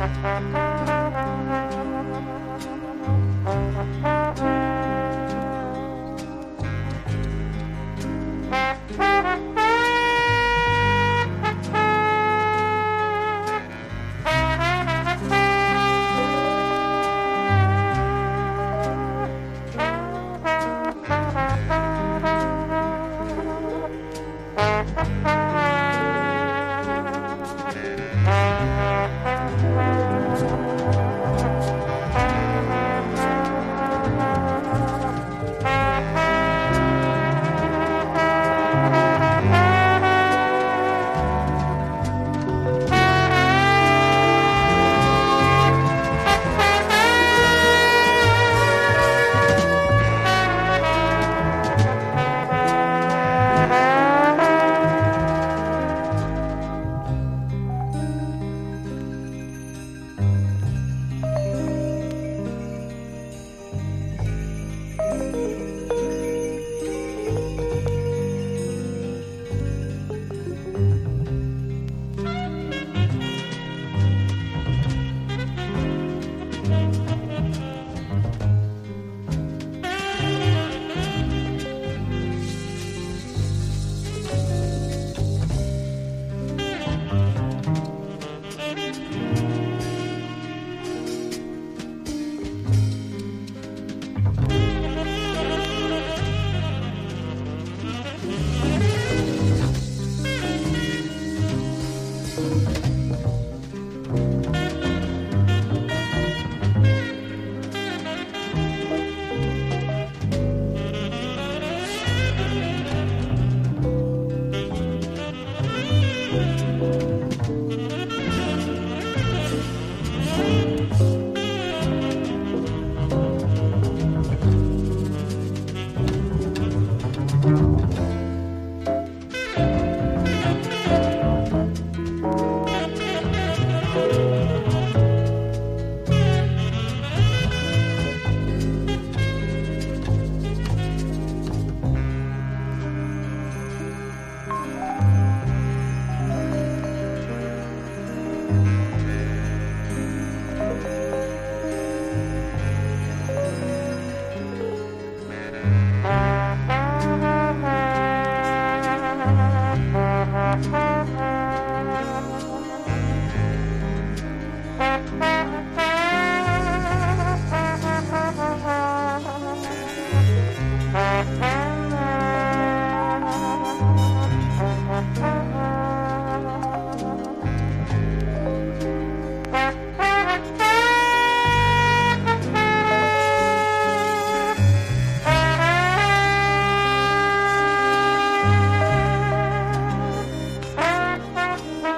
Thank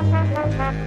You.